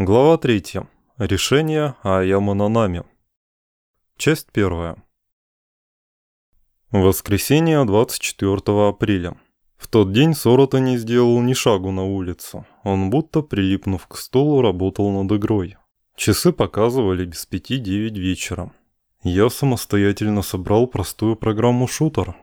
Глава 3. Решение Аяма Нанами. Часть 1. Воскресенье 24 апреля. В тот день Сорота не сделал ни шагу на улицу. Он будто, прилипнув к столу, работал над игрой. Часы показывали без пяти девять вечера. Я самостоятельно собрал простую программу шутер.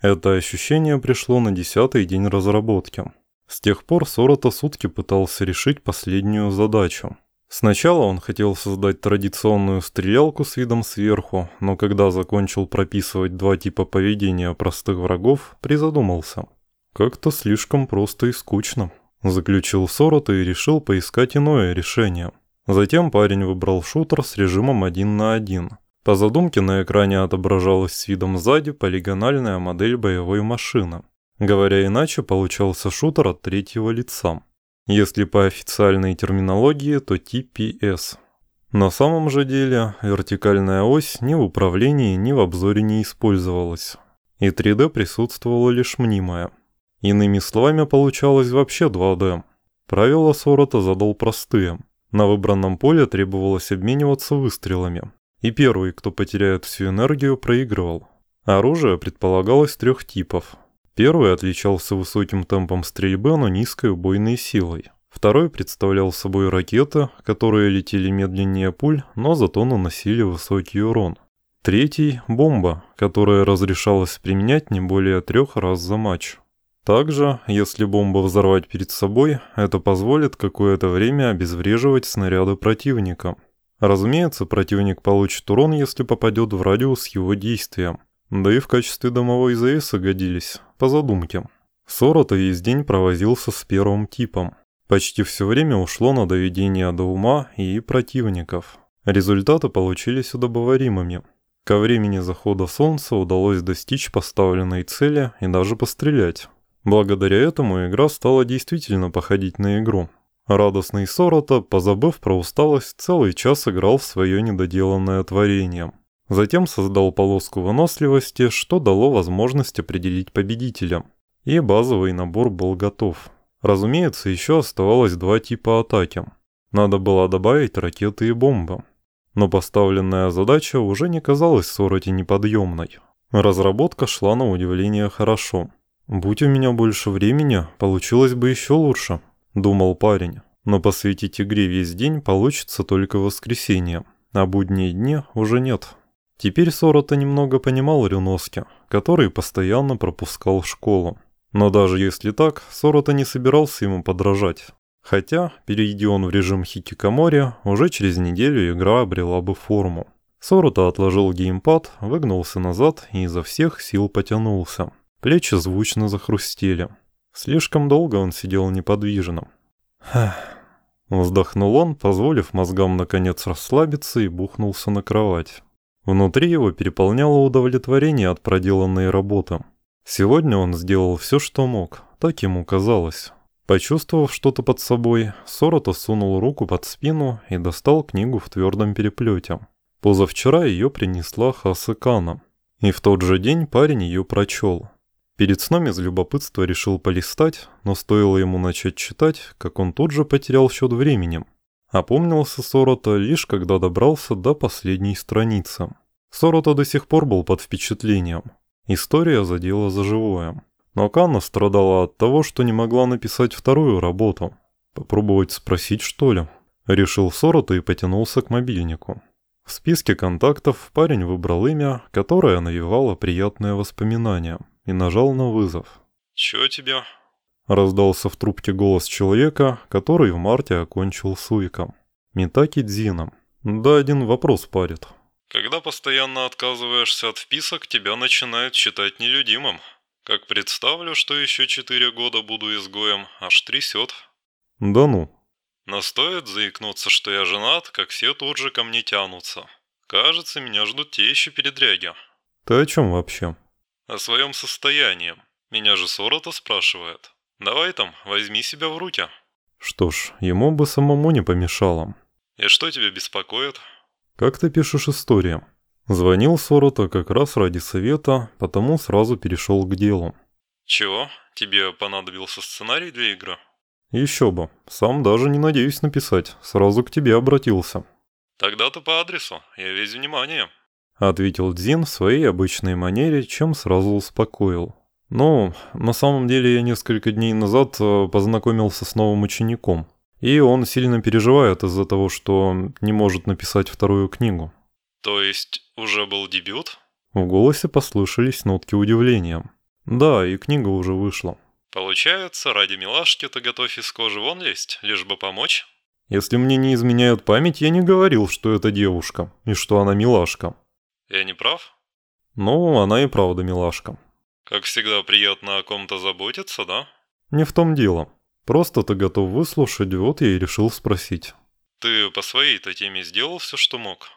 Это ощущение пришло на десятый день разработки. С тех пор Сорота сутки пытался решить последнюю задачу. Сначала он хотел создать традиционную стрелялку с видом сверху, но когда закончил прописывать два типа поведения простых врагов, призадумался. Как-то слишком просто и скучно. Заключил Сорота и решил поискать иное решение. Затем парень выбрал шутер с режимом 1 на 1. По задумке на экране отображалась с видом сзади полигональная модель боевой машины. Говоря иначе, получался шутер от третьего лица. Если по официальной терминологии, то TPS. На самом же деле, вертикальная ось ни в управлении, ни в обзоре не использовалась. И 3D присутствовала лишь мнимая. Иными словами, получалось вообще 2D. Правила Сорота задал простые. На выбранном поле требовалось обмениваться выстрелами. И первый, кто потеряет всю энергию, проигрывал. Оружие предполагалось трех типов – Первый отличался высоким темпом стрельбы, но низкой убойной силой. Второй представлял собой ракеты, которые летели медленнее пуль, но зато наносили высокий урон. Третий – бомба, которая разрешалась применять не более трех раз за матч. Также, если бомбу взорвать перед собой, это позволит какое-то время обезвреживать снаряды противника. Разумеется, противник получит урон, если попадет в радиус его действия. Да и в качестве домовой завесы годились, по задумке. Сорота весь день провозился с первым типом. Почти все время ушло на доведение до ума и противников. Результаты получились удобоваримыми. Ко времени захода солнца удалось достичь поставленной цели и даже пострелять. Благодаря этому игра стала действительно походить на игру. Радостный Сорота, позабыв про усталость, целый час играл в свое недоделанное творение. Затем создал полоску выносливости, что дало возможность определить победителя. И базовый набор был готов. Разумеется, еще оставалось два типа атаки. Надо было добавить ракеты и бомбы. Но поставленная задача уже не казалась Сороте неподъемной. Разработка шла на удивление хорошо. «Будь у меня больше времени, получилось бы еще лучше», – думал парень. «Но посвятить игре весь день получится только в воскресенье, а будние дни уже нет». Теперь Сората немного понимал Рюноске, который постоянно пропускал школу. Но даже если так, Сората не собирался ему подражать. Хотя, перейди он в режим хикикомори, уже через неделю игра обрела бы форму. Сората отложил геймпад, выгнулся назад и изо всех сил потянулся. Плечи звучно захрустели. Слишком долго он сидел неподвижно. Хах. Вздохнул он, позволив мозгам наконец расслабиться и бухнулся на кровать. Внутри его переполняло удовлетворение от проделанной работы. Сегодня он сделал все, что мог, так ему казалось. Почувствовав что-то под собой, Сорота сунул руку под спину и достал книгу в твердом переплете. Позавчера ее принесла Хасыкана. И в тот же день парень ее прочел. Перед сном из любопытства решил полистать, но стоило ему начать читать, как он тут же потерял счет временем. Опомнился Сорота лишь когда добрался до последней страницы. Сорота до сих пор был под впечатлением. История задела за живое. Но Канна страдала от того, что не могла написать вторую работу. Попробовать спросить, что ли? Решил Сорота и потянулся к мобильнику. В списке контактов парень выбрал имя, которое навевало приятные воспоминания, и нажал на вызов. «Чё тебе?» Раздался в трубке голос человека, который в марте окончил суиком. Митаки Дзина. Да один вопрос парит. Когда постоянно отказываешься от вписок, тебя начинают считать нелюдимым. Как представлю, что еще четыре года буду изгоем, аж трясет. Да ну. Но стоит заикнуться, что я женат, как все тут же ко мне тянутся. Кажется, меня ждут те еще передряги. Ты о чем вообще? О своем состоянии. Меня же Сорота спрашивает. Давай там, возьми себя в руки. Что ж, ему бы самому не помешало. И что тебя беспокоит? Как ты пишешь истории? Звонил Сорота как раз ради совета, потому сразу перешел к делу. Чего? Тебе понадобился сценарий для игры? Еще бы. Сам даже не надеюсь написать. Сразу к тебе обратился. Тогда ты по адресу. Я весь внимание. Ответил Дзин в своей обычной манере, чем сразу успокоил. Ну, на самом деле я несколько дней назад э, познакомился с новым учеником. И он сильно переживает из-за того, что не может написать вторую книгу. То есть уже был дебют? В голосе послышались нотки удивления. Да, и книга уже вышла. Получается, ради милашки ты готов из кожи вон лезть, лишь бы помочь? Если мне не изменяют память, я не говорил, что это девушка, и что она милашка. Я не прав? Ну, она и правда милашка. Как всегда, приятно о ком-то заботиться, да? Не в том дело. Просто ты готов выслушать, вот я и решил спросить. Ты по своей-то теме сделал все, что мог?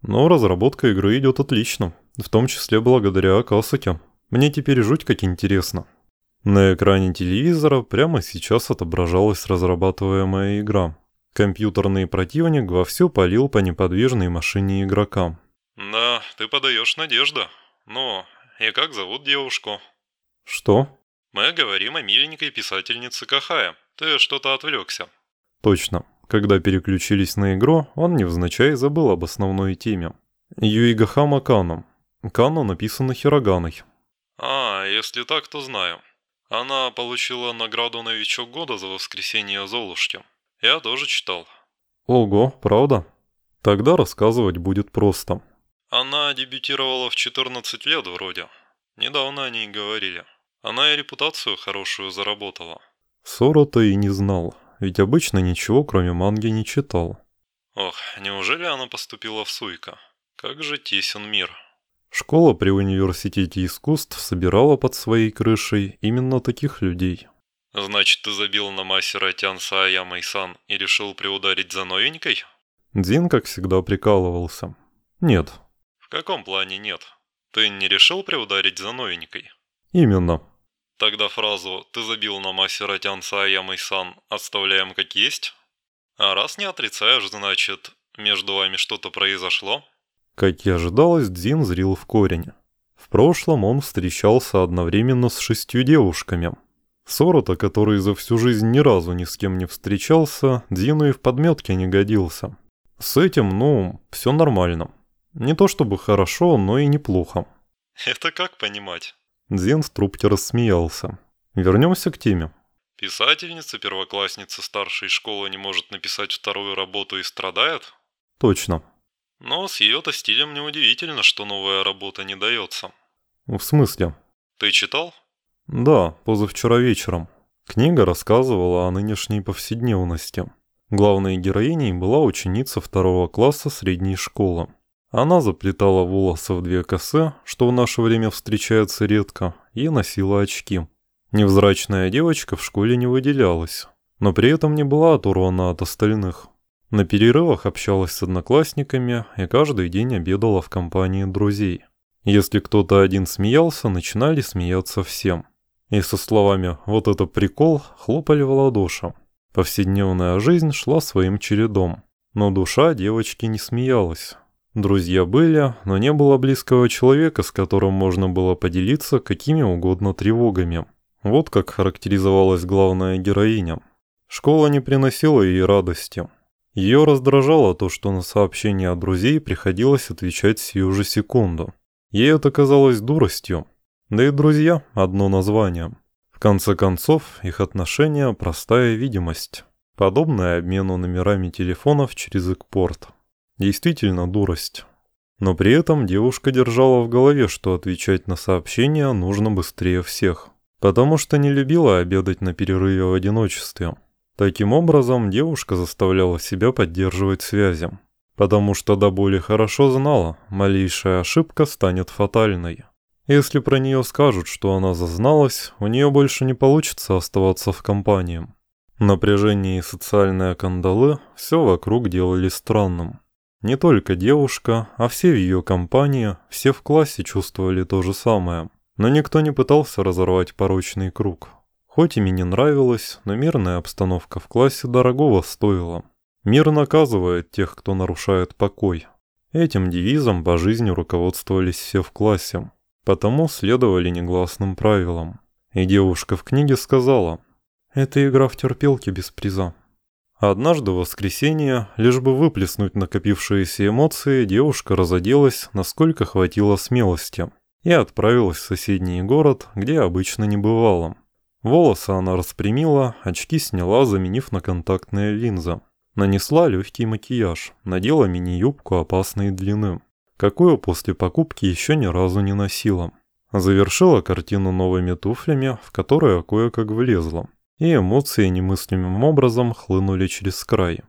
Но разработка игры идет отлично, в том числе благодаря Акасаке. Мне теперь жуть как интересно. На экране телевизора прямо сейчас отображалась разрабатываемая игра. Компьютерный противник вовсю палил по неподвижной машине игрока. Да, ты подаешь надежду. Но и как зовут девушку? Что? Мы говорим о миленькой писательнице Кахая. Ты что-то отвлекся. Точно. Когда переключились на игру, он невзначай забыл об основной теме. Юигахама Кано. Кано написано хироганой. А, если так, то знаю. Она получила награду «Новичок года» за воскресенье Золушки. Я тоже читал. Ого, правда? Тогда рассказывать будет просто. Она дебютировала в 14 лет вроде. Недавно о ней говорили. Она и репутацию хорошую заработала. Сора-то и не знал, ведь обычно ничего кроме манги не читал. Ох, неужели она поступила в Суйка? Как же тесен мир. Школа при университете искусств собирала под своей крышей именно таких людей. Значит, ты забил на мастера Тянса Аямай-сан и решил приударить за новенькой? Дин, как всегда, прикалывался. Нет. В каком плане нет? Ты не решил приударить за новенькой? Именно. Тогда фразу «ты забил на мастера Тянса Аямай-сан» оставляем как есть? А раз не отрицаешь, значит, между вами что-то произошло? Как и ожидалось, Дзин зрил в корень. В прошлом он встречался одновременно с шестью девушками. Сорота, который за всю жизнь ни разу ни с кем не встречался, Дзину и в подметке не годился. С этим, ну, все нормально. Не то чтобы хорошо, но и неплохо. Это как понимать? Дзин струбки рассмеялся. Вернемся к теме. Писательница, первоклассница старшей школы не может написать вторую работу и страдает? Точно. Но с ее-то стилем неудивительно, что новая работа не дается. В смысле? Ты читал? Да, позавчера вечером. Книга рассказывала о нынешней повседневности. Главной героиней была ученица второго класса средней школы. Она заплетала волосы в две косы, что в наше время встречается редко, и носила очки. Невзрачная девочка в школе не выделялась, но при этом не была оторвана от остальных. На перерывах общалась с одноклассниками и каждый день обедала в компании друзей. Если кто-то один смеялся, начинали смеяться всем. И со словами «вот это прикол» хлопали в ладоши. Повседневная жизнь шла своим чередом. Но душа девочки не смеялась. Друзья были, но не было близкого человека, с которым можно было поделиться какими угодно тревогами. Вот как характеризовалась главная героиня. Школа не приносила ей радости. Ее раздражало то, что на сообщения от друзей приходилось отвечать сию же секунду. Ей это казалось дуростью. Да и друзья – одно название. В конце концов, их отношения – простая видимость. Подобная обмену номерами телефонов через Экпорт. Действительно дурость. Но при этом девушка держала в голове, что отвечать на сообщения нужно быстрее всех. Потому что не любила обедать на перерыве в одиночестве. Таким образом, девушка заставляла себя поддерживать связи, потому что до боли хорошо знала, малейшая ошибка станет фатальной. Если про нее скажут, что она зазналась, у нее больше не получится оставаться в компании. Напряжение и социальные кандалы все вокруг делали странным. Не только девушка, а все в ее компании, все в классе чувствовали то же самое. Но никто не пытался разорвать порочный круг. Хоть и мне не нравилось, но мирная обстановка в классе дорогого стоила. Мир наказывает тех, кто нарушает покой. Этим девизом по жизни руководствовались все в классе, потому следовали негласным правилам. И девушка в книге сказала, Это игра в терпелки без приза. Однажды в воскресенье, лишь бы выплеснуть накопившиеся эмоции, девушка разоделась, насколько хватило смелости, и отправилась в соседний город, где обычно не бывало. Волосы она распрямила, очки сняла, заменив на контактные линзы. Нанесла легкий макияж, надела мини-юбку опасной длины, какую после покупки еще ни разу не носила. Завершила картину новыми туфлями, в которые кое-как влезла и эмоции немыслимым образом хлынули через край.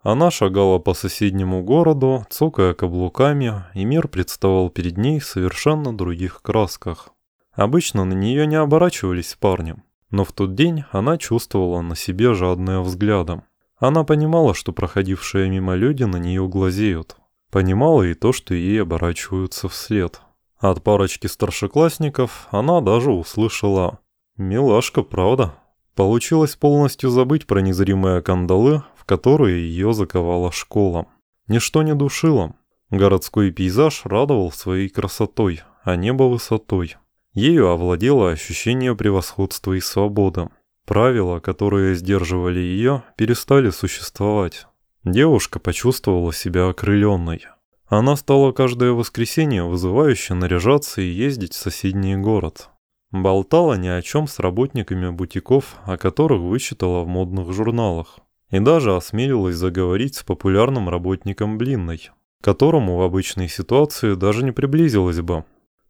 Она шагала по соседнему городу, цокая каблуками, и мир представал перед ней в совершенно других красках. Обычно на нее не оборачивались парни, но в тот день она чувствовала на себе жадное взглядом. Она понимала, что проходившие мимо люди на нее глазеют. Понимала и то, что ей оборачиваются вслед. От парочки старшеклассников она даже услышала «Милашка, правда?» Получилось полностью забыть про незримые кандалы, в которые ее заковала школа. Ничто не душило. Городской пейзаж радовал своей красотой, а небо высотой. Ею овладело ощущение превосходства и свободы. Правила, которые сдерживали ее, перестали существовать. Девушка почувствовала себя окрыленной. Она стала каждое воскресенье вызывающе наряжаться и ездить в соседний город. Болтала ни о чем с работниками бутиков, о которых вычитала в модных журналах. И даже осмелилась заговорить с популярным работником Блинной, которому в обычной ситуации даже не приблизилась бы.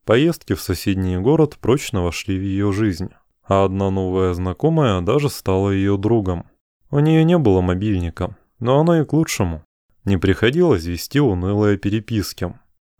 Поездки в соседний город прочно вошли в ее жизнь, а одна новая знакомая даже стала ее другом. У нее не было мобильника, но оно и к лучшему. Не приходилось вести унылые переписки.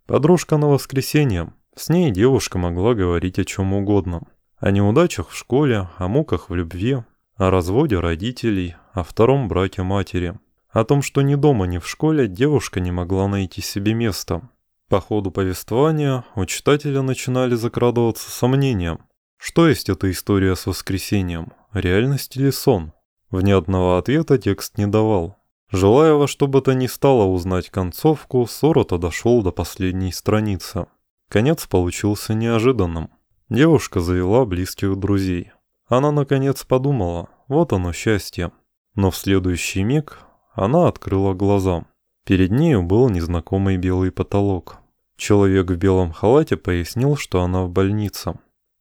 Подружка на воскресенье, с ней девушка могла говорить о чем угодно. О неудачах в школе, о муках в любви, о разводе родителей, о втором браке матери. О том, что ни дома, ни в школе девушка не могла найти себе места. По ходу повествования у читателя начинали закрадываться сомнения. Что есть эта история с воскресением? Реальность или сон? Внятного ответа текст не давал. Желая во что бы то ни стало узнать концовку, Сорота дошел до последней страницы. Конец получился неожиданным. Девушка завела близких друзей. Она наконец подумала, вот оно счастье. Но в следующий миг она открыла глаза. Перед нею был незнакомый белый потолок. Человек в белом халате пояснил, что она в больнице.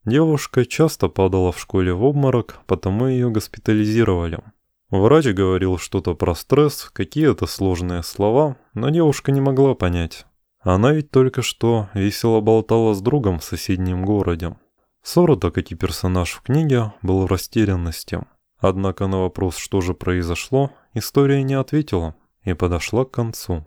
Девушка часто падала в школе в обморок, потому ее госпитализировали. Врач говорил что-то про стресс, какие-то сложные слова, но девушка не могла понять. Она ведь только что весело болтала с другом в соседнем городе. Сорота, как и персонаж в книге, был в растерянности. Однако на вопрос, что же произошло, история не ответила и подошла к концу.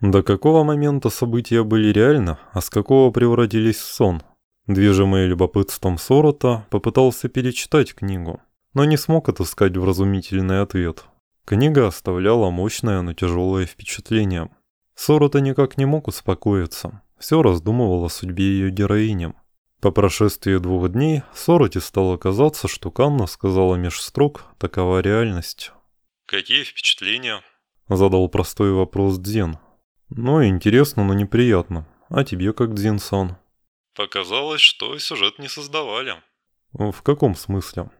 До какого момента события были реальны, а с какого превратились в сон? Движимый любопытством Сорота попытался перечитать книгу, но не смог отыскать вразумительный ответ. Книга оставляла мощное, но тяжелое впечатление – Сорота никак не мог успокоиться. Все раздумывал о судьбе ее героини. По прошествии двух дней Сороте стало казаться, что Канна сказала меж строк «такова реальность». «Какие впечатления?» Задал простой вопрос Дзен. «Ну, интересно, но неприятно. А тебе как, Дзен-сан?» «Показалось, что сюжет не создавали». «В каком смысле?»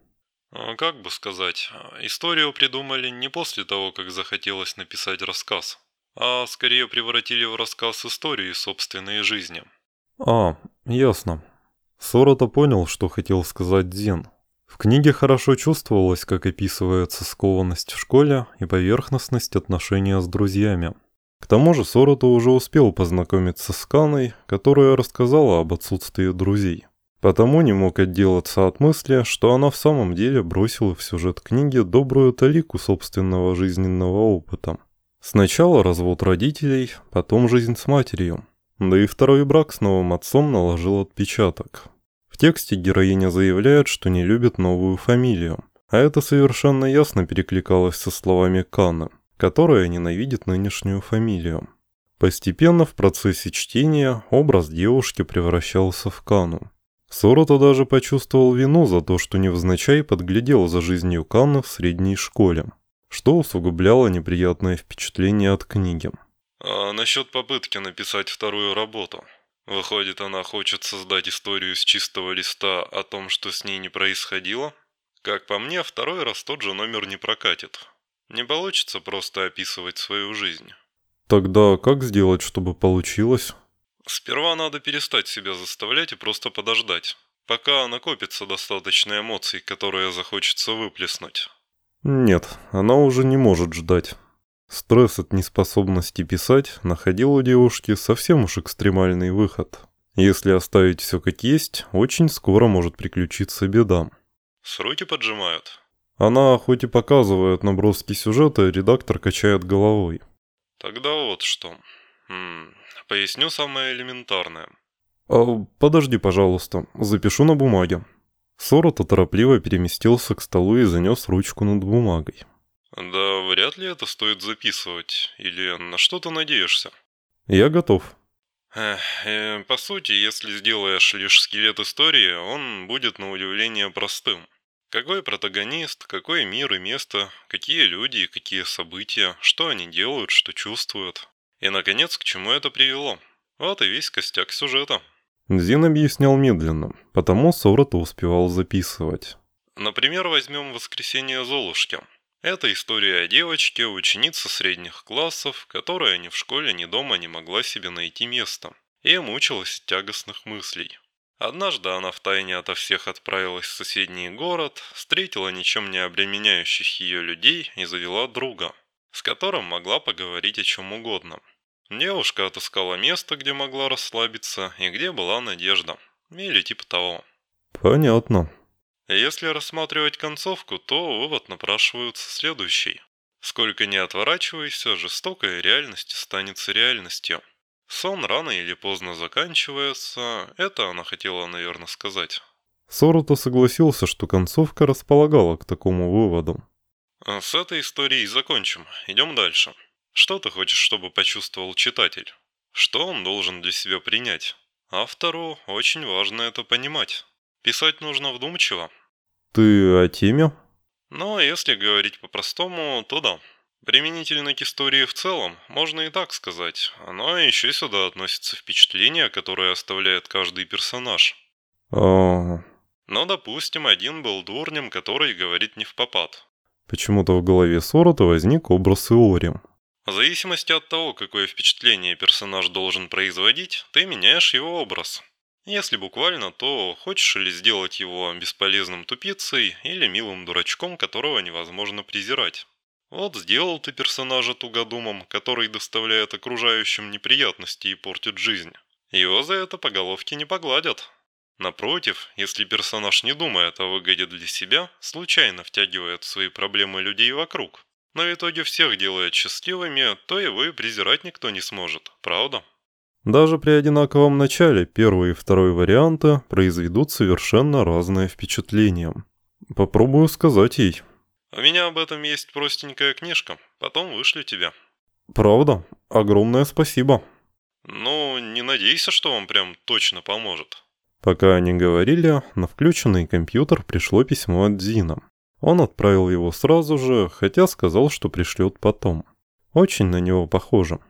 «А, «Как бы сказать, историю придумали не после того, как захотелось написать рассказ» а скорее превратили в рассказ истории собственной жизни. А, ясно. Сорота понял, что хотел сказать Дзен. В книге хорошо чувствовалось, как описывается скованность в школе и поверхностность отношения с друзьями. К тому же Сорота уже успел познакомиться с Каной, которая рассказала об отсутствии друзей. Потому не мог отделаться от мысли, что она в самом деле бросила в сюжет книги добрую талику собственного жизненного опыта. Сначала развод родителей, потом жизнь с матерью. Да и второй брак с новым отцом наложил отпечаток. В тексте героиня заявляет, что не любит новую фамилию. А это совершенно ясно перекликалось со словами Кана, которая ненавидит нынешнюю фамилию. Постепенно в процессе чтения образ девушки превращался в Кану. Сорота даже почувствовал вину за то, что невзначай подглядел за жизнью Канны в средней школе что усугубляло неприятное впечатление от книги. А насчет попытки написать вторую работу. Выходит, она хочет создать историю с чистого листа о том, что с ней не происходило? Как по мне, второй раз тот же номер не прокатит. Не получится просто описывать свою жизнь. Тогда как сделать, чтобы получилось? Сперва надо перестать себя заставлять и просто подождать, пока накопится достаточно эмоций, которые захочется выплеснуть. Нет, она уже не может ждать. Стресс от неспособности писать находил у девушки совсем уж экстремальный выход. Если оставить все как есть, очень скоро может приключиться беда. Сроки поджимают. Она хоть и показывает наброски сюжета, редактор качает головой. Тогда вот что. М -м, поясню самое элементарное. А, подожди, пожалуйста, запишу на бумаге. Сорота торопливо переместился к столу и занес ручку над бумагой. Да вряд ли это стоит записывать. Или на что ты надеешься? Я готов. Эх, э, по сути, если сделаешь лишь скелет истории, он будет на удивление простым. Какой протагонист, какой мир и место, какие люди и какие события, что они делают, что чувствуют. И, наконец, к чему это привело. Вот и весь костяк сюжета. Зин объяснял медленно, потому Сорота успевал записывать. Например, возьмем «Воскресенье Золушки». Это история о девочке, ученице средних классов, которая ни в школе, ни дома не могла себе найти место, и мучилась тягостных мыслей. Однажды она втайне ото всех отправилась в соседний город, встретила ничем не обременяющих ее людей и завела друга, с которым могла поговорить о чем угодно. Девушка отыскала место, где могла расслабиться и где была надежда, или типа того. Понятно. Если рассматривать концовку, то вывод напрашивается следующий. Сколько не отворачивайся, жестокая реальность останется реальностью. Сон рано или поздно заканчивается, это она хотела, наверное, сказать. Соруто согласился, что концовка располагала к такому выводу. С этой историей закончим. Идем дальше. Что ты хочешь, чтобы почувствовал читатель? Что он должен для себя принять? Автору очень важно это понимать. Писать нужно вдумчиво, ты о теме? Ну, если говорить по-простому, то да. Применительно к истории в целом, можно и так сказать. Но еще сюда относится впечатление, которое оставляет каждый персонаж. А... Но, допустим, один был дурнем, который говорит не в попад. Почему-то в голове Сорота возник образ Иори. В зависимости от того, какое впечатление персонаж должен производить, ты меняешь его образ. Если буквально, то хочешь ли сделать его бесполезным тупицей или милым дурачком, которого невозможно презирать? Вот сделал ты персонажа тугодумом, который доставляет окружающим неприятности и портит жизнь. Его за это по головке не погладят. Напротив, если персонаж не думает о выгоде для себя, случайно втягивает в свои проблемы людей вокруг, но в итоге всех делает счастливыми, то и презирать никто не сможет, правда? Даже при одинаковом начале первый и второй варианты произведут совершенно разное впечатление. Попробую сказать ей. У меня об этом есть простенькая книжка, потом вышлю тебе. Правда? Огромное спасибо. Ну, не надейся, что вам прям точно поможет. Пока они говорили, на включенный компьютер пришло письмо от Зина. Он отправил его сразу же, хотя сказал, что пришлет потом. Очень на него похоже.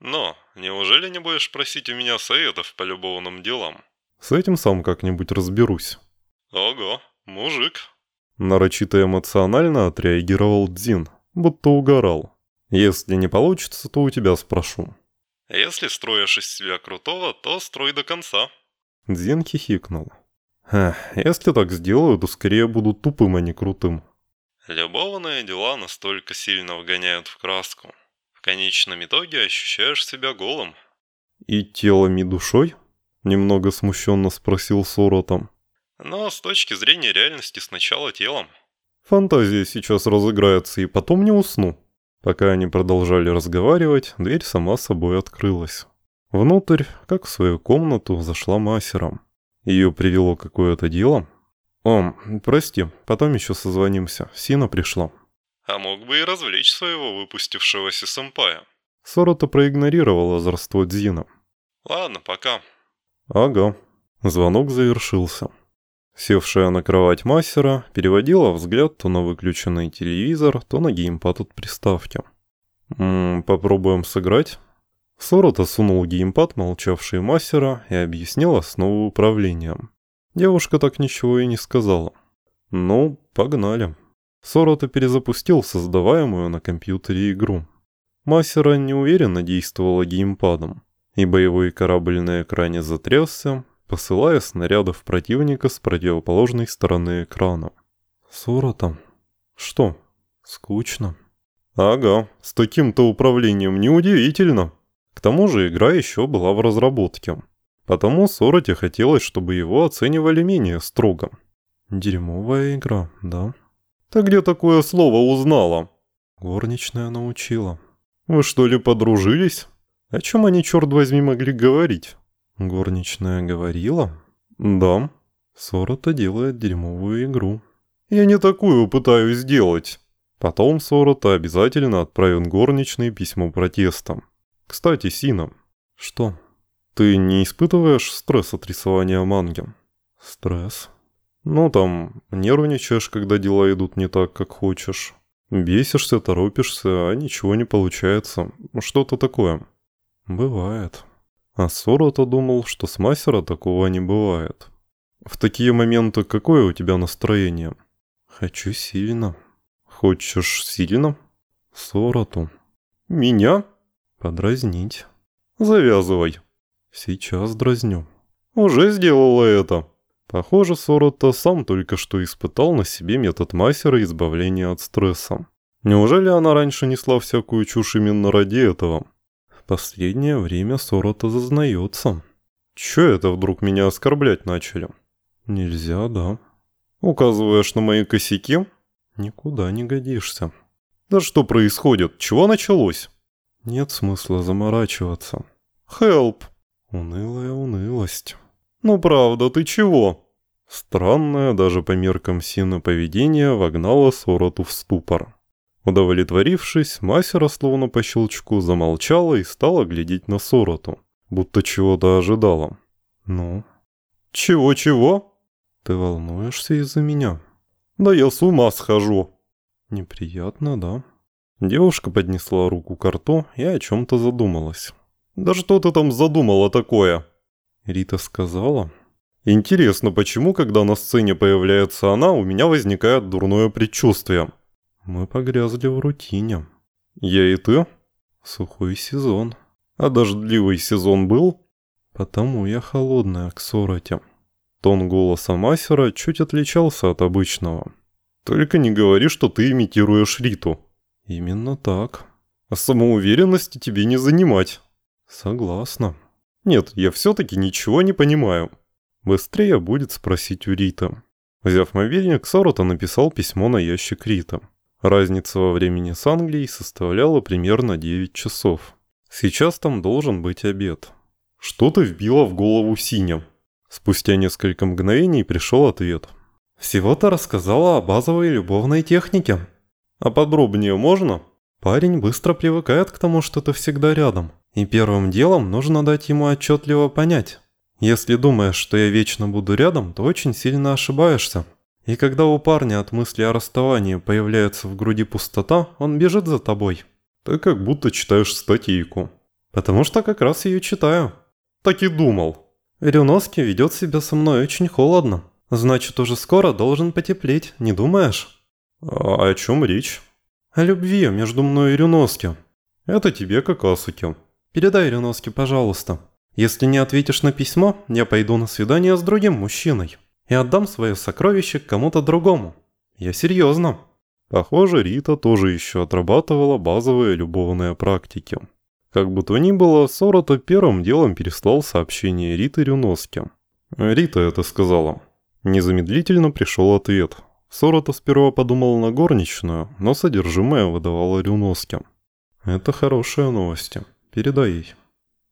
Но, неужели не будешь просить у меня советов по любовным делам? С этим сам как-нибудь разберусь. Ого, мужик. Нарочито эмоционально отреагировал Дзин, будто угорал. Если не получится, то у тебя спрошу. Если строишь из себя крутого, то строй до конца. Дзин хихикнул. Эх, если так сделаю, то скорее буду тупым, а не крутым. Любовные дела настолько сильно вгоняют в краску, в конечном итоге ощущаешь себя голым. «И телом, и душой?» – немного смущенно спросил Соротом. «Но с точки зрения реальности сначала телом». «Фантазия сейчас разыграется, и потом не усну». Пока они продолжали разговаривать, дверь сама собой открылась. Внутрь, как в свою комнату, зашла мастером. Ее привело какое-то дело. «О, прости, потом еще созвонимся. Сина пришла». А мог бы и развлечь своего выпустившегося сэмпая. Сорота проигнорировал озорство Дзина. Ладно, пока. Ага. Звонок завершился. Севшая на кровать мастера переводила взгляд то на выключенный телевизор, то на геймпад от приставки. «М -м, попробуем сыграть?» Сорота сунул геймпад молчавший мастера и объяснил основу управления. Девушка так ничего и не сказала. Ну, погнали. Сорота перезапустил создаваемую на компьютере игру. Массера неуверенно действовала геймпадом, и боевой корабль на экране затрясся, посылая снарядов противника с противоположной стороны экрана. Сорота. Что? Скучно. Ага, с таким-то управлением неудивительно. К тому же игра еще была в разработке. Потому Сороте хотелось, чтобы его оценивали менее строго. Дерьмовая игра, да? Ты где такое слово узнала? Горничная научила. Вы что ли подружились? О чем они, черт возьми, могли говорить? Горничная говорила? Да. Сорота делает дерьмовую игру. Я не такую пытаюсь сделать. Потом Сорота обязательно отправит горничной письмо протеста. Кстати, Сина. Что? Ты не испытываешь стресс от рисования манги? Стресс? Ну там, нервничаешь, когда дела идут не так, как хочешь. Бесишься, торопишься, а ничего не получается. Что-то такое. Бывает. А Сорота думал, что с мастера такого не бывает. В такие моменты какое у тебя настроение? Хочу сильно. Хочешь сильно? Сороту. Меня? Подразнить. Завязывай. Сейчас дразню. Уже сделала это. Похоже, Сорота сам только что испытал на себе метод мастера избавления от стресса. Неужели она раньше несла всякую чушь именно ради этого? В последнее время Сорота зазнается. Чё это вдруг меня оскорблять начали? Нельзя, да. Указываешь на мои косяки? Никуда не годишься. Да что происходит? Чего началось? Нет смысла заморачиваться. Help! Унылая унылость. «Ну правда, ты чего?» Странное даже по меркам Сина поведение вогнало Сороту в ступор. Удовлетворившись, Масера словно по щелчку замолчала и стала глядеть на Сороту, будто чего-то ожидала. «Ну?» «Чего-чего?» «Ты волнуешься из-за меня?» «Да я с ума схожу!» «Неприятно, да?» Девушка поднесла руку к рту и о чем-то задумалась. «Да что ты там задумала такое?» Рита сказала. Интересно, почему, когда на сцене появляется она, у меня возникает дурное предчувствие? Мы погрязли в рутине. Я и ты? Сухой сезон. А дождливый сезон был? Потому я холодная к сороте. Тон голоса Масера чуть отличался от обычного. Только не говори, что ты имитируешь Риту. Именно так. А самоуверенности тебе не занимать. Согласна. Нет, я все-таки ничего не понимаю. Быстрее будет спросить у Рита. Взяв мобильник, Сорота написал письмо на ящик Рита. Разница во времени с Англией составляла примерно 9 часов. Сейчас там должен быть обед. Что-то вбило в голову Синя. Спустя несколько мгновений пришел ответ. Всего-то рассказала о базовой любовной технике. А подробнее можно? Парень быстро привыкает к тому, что ты всегда рядом. И первым делом нужно дать ему отчетливо понять. Если думаешь, что я вечно буду рядом, то очень сильно ошибаешься. И когда у парня от мысли о расставании появляется в груди пустота, он бежит за тобой. Ты как будто читаешь статейку. Потому что как раз ее читаю. Так и думал. Рюноски ведет себя со мной очень холодно. Значит, уже скоро должен потеплеть, не думаешь? А о чем речь? О любви между мной и Рюноски. Это тебе как Асуки. Передай Реноске, пожалуйста. Если не ответишь на письмо, я пойду на свидание с другим мужчиной и отдам свое сокровище кому-то другому. Я серьезно. Похоже, Рита тоже еще отрабатывала базовые любовные практики. Как бы то ни было, Сорота первым делом переслал сообщение Риты Рюноске. Рита это сказала. Незамедлительно пришел ответ. Сорота сперва подумал на горничную, но содержимое выдавало Рюноске. Это хорошие новости. Передай ей.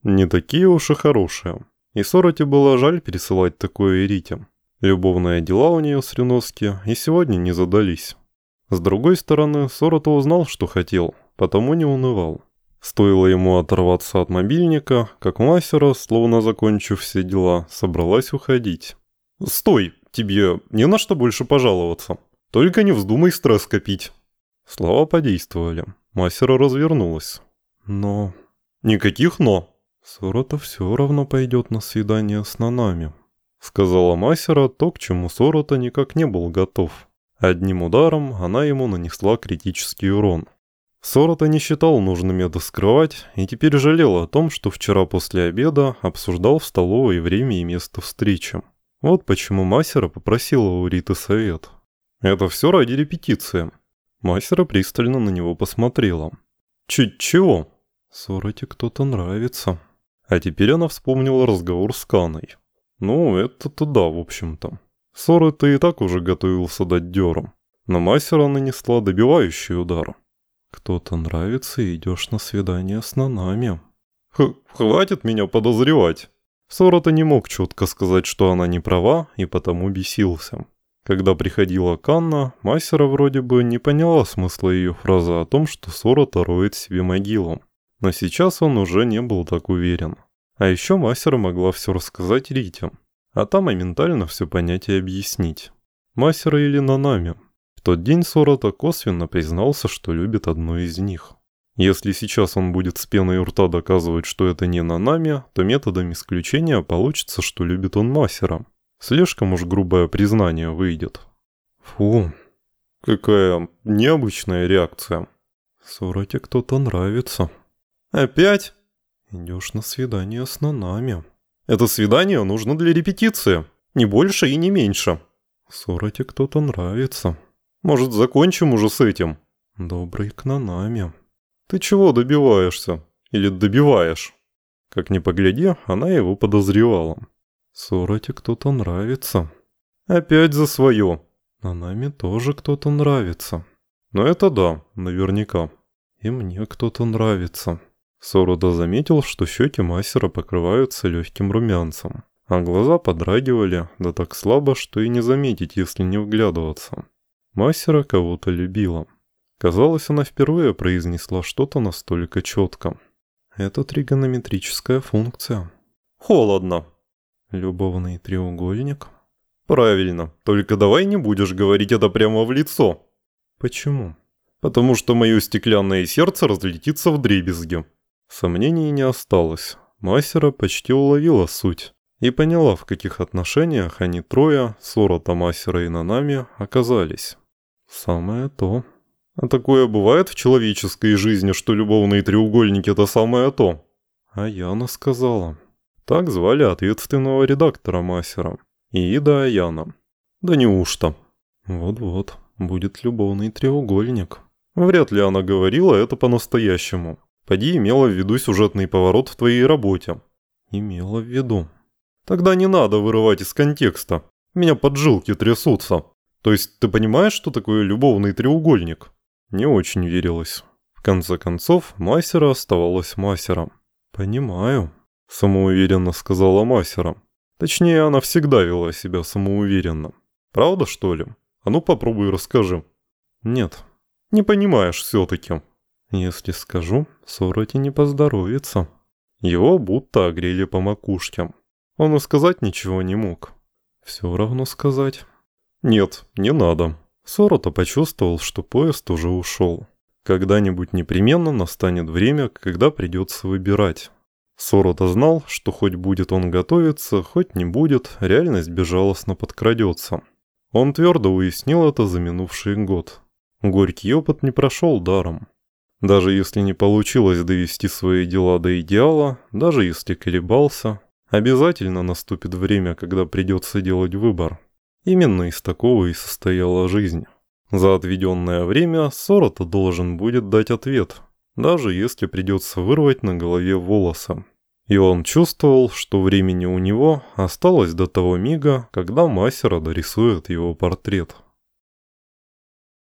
Не такие уж и хорошие. И Сороте было жаль пересылать такое Рите. Любовные дела у нее с Рюновски и сегодня не задались. С другой стороны, Сорота узнал, что хотел, потому не унывал. Стоило ему оторваться от мобильника, как мастера, словно закончив все дела, собралась уходить. «Стой! Тебе не на что больше пожаловаться. Только не вздумай стресс копить». Слова подействовали. Мастера развернулась. «Но Никаких «но». Сорота все равно пойдет на свидание с Нанами. Сказала Масера то, к чему Сорота никак не был готов. Одним ударом она ему нанесла критический урон. Сорота не считал нужным это скрывать и теперь жалел о том, что вчера после обеда обсуждал в столовой время и место встречи. Вот почему Масера попросила у Риты совет. «Это все ради репетиции». Масера пристально на него посмотрела. «Чуть чего?» Сороте кто-то нравится. А теперь она вспомнила разговор с Каной. Ну, это-то да, в общем-то. Сорота и так уже готовился дать дёру. Но Масера нанесла добивающий удар. Кто-то нравится и идешь на свидание с Нанами. Х хватит меня подозревать. Сорота не мог четко сказать, что она не права, и потому бесился. Когда приходила Канна, Масера вроде бы не поняла смысла ее фразы о том, что Сорота роет себе могилу. Но сейчас он уже не был так уверен. А еще Масера могла все рассказать Рите, а там моментально все понять и объяснить. Масера или Нанами. В тот день Сорота косвенно признался, что любит одну из них. Если сейчас он будет с пеной у рта доказывать, что это не Нанами, то методом исключения получится, что любит он Масера. Слишком уж грубое признание выйдет. Фу, какая необычная реакция. Сороте кто-то нравится. Опять? Идешь на свидание с Нанами. Это свидание нужно для репетиции. Не больше и не меньше. Сороте кто-то нравится. Может, закончим уже с этим? Добрый к Нанами. Ты чего добиваешься? Или добиваешь? Как ни погляди, она его подозревала. Сороте кто-то нравится. Опять за свое. А нами тоже кто-то нравится. Но это да, наверняка. И мне кто-то нравится. Сорода заметил, что щеки мастера покрываются легким румянцем, а глаза подрагивали, да так слабо, что и не заметить, если не вглядываться. Мастера кого-то любила. Казалось, она впервые произнесла что-то настолько четко. Это тригонометрическая функция. Холодно. Любовный треугольник? Правильно, только давай не будешь говорить это прямо в лицо. Почему? Потому что мое стеклянное сердце разлетится в дребезги. Сомнений не осталось. Мастера почти уловила суть и поняла, в каких отношениях они трое, Сорота, Мастера и Нанами, оказались. Самое то. А такое бывает в человеческой жизни, что любовные треугольники – это самое то. А Яна сказала. Так звали ответственного редактора Массера. Ида Аяна. Да неужто? Вот-вот, будет любовный треугольник. Вряд ли она говорила это по-настоящему. Поди имела в виду сюжетный поворот в твоей работе. Имела в виду. Тогда не надо вырывать из контекста. Меня поджилки трясутся. То есть ты понимаешь, что такое любовный треугольник? Не очень верилось. В конце концов, мастера оставалась мастером. Понимаю. Самоуверенно сказала Масера. Точнее, она всегда вела себя самоуверенно. Правда, что ли? А ну попробуй расскажи. Нет, не понимаешь все-таки. Если скажу, Сороти не поздоровится. Его будто огрели по макушке. Он и сказать ничего не мог. Все равно сказать. Нет, не надо. Сорота почувствовал, что поезд уже ушел. Когда-нибудь непременно настанет время, когда придется выбирать. Сорота знал, что хоть будет он готовиться, хоть не будет, реальность безжалостно подкрадется. Он твердо уяснил это за минувший год. Горький опыт не прошел даром. Даже если не получилось довести свои дела до идеала, даже если колебался, обязательно наступит время, когда придется делать выбор. Именно из такого и состояла жизнь. За отведенное время Сорота должен будет дать ответ, даже если придется вырвать на голове волосы. И он чувствовал, что времени у него осталось до того мига, когда мастер дорисует его портрет.